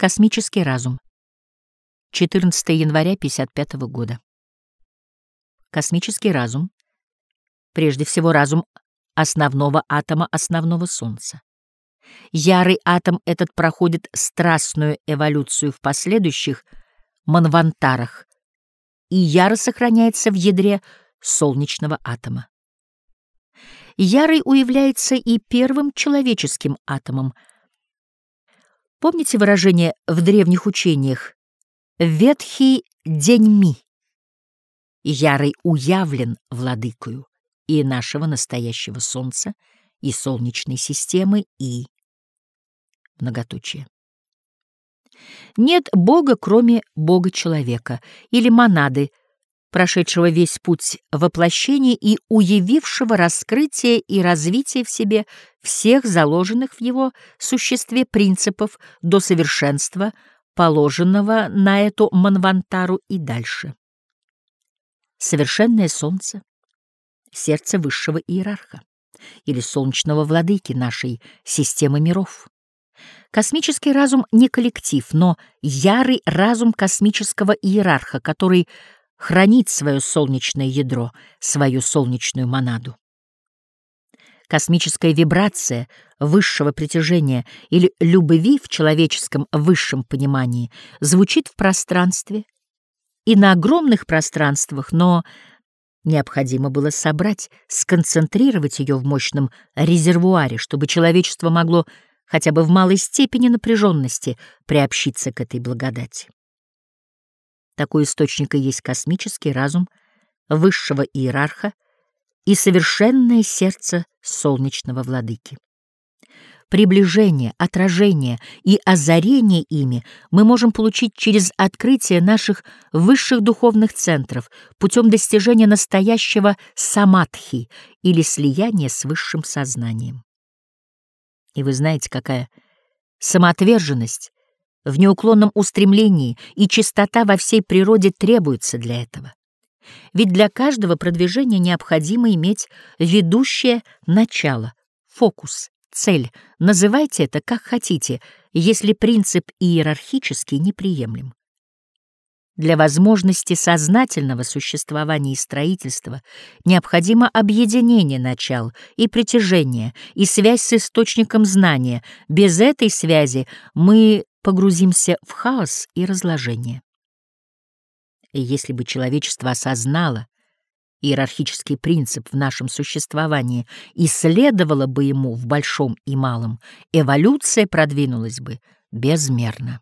Космический разум. 14 января 55 года. Космический разум. Прежде всего разум основного атома основного Солнца. Ярый атом этот проходит страстную эволюцию в последующих манвантарах и яро сохраняется в ядре солнечного атома. Ярый уявляется и первым человеческим атомом. Помните выражение в древних учениях «ветхий день ми»? Ярый уявлен владыкою и нашего настоящего Солнца, и Солнечной системы, и многоточие. Нет Бога, кроме Бога-человека или монады, прошедшего весь путь воплощения и уявившего раскрытие и развитие в себе всех заложенных в его существе принципов до совершенства, положенного на эту манвантару и дальше. Совершенное солнце, сердце высшего иерарха или солнечного владыки нашей системы миров. Космический разум не коллектив, но ярый разум космического иерарха, который хранит свое солнечное ядро, свою солнечную монаду. Космическая вибрация высшего притяжения или любви в человеческом высшем понимании звучит в пространстве и на огромных пространствах, но необходимо было собрать, сконцентрировать ее в мощном резервуаре, чтобы человечество могло хотя бы в малой степени напряженности приобщиться к этой благодати. Такой источник и есть космический разум высшего иерарха и совершенное сердце солнечного владыки. Приближение, отражение и озарение ими мы можем получить через открытие наших высших духовных центров путем достижения настоящего самадхи или слияния с высшим сознанием. И вы знаете, какая самоотверженность в неуклонном устремлении и чистота во всей природе требуется для этого. Ведь для каждого продвижения необходимо иметь ведущее начало, фокус, цель. Называйте это как хотите, если принцип иерархический неприемлем. Для возможности сознательного существования и строительства необходимо объединение начал и притяжение, и связь с источником знания. Без этой связи мы погрузимся в хаос и разложение. И если бы человечество осознало иерархический принцип в нашем существовании и следовало бы ему в большом и малом, эволюция продвинулась бы безмерно.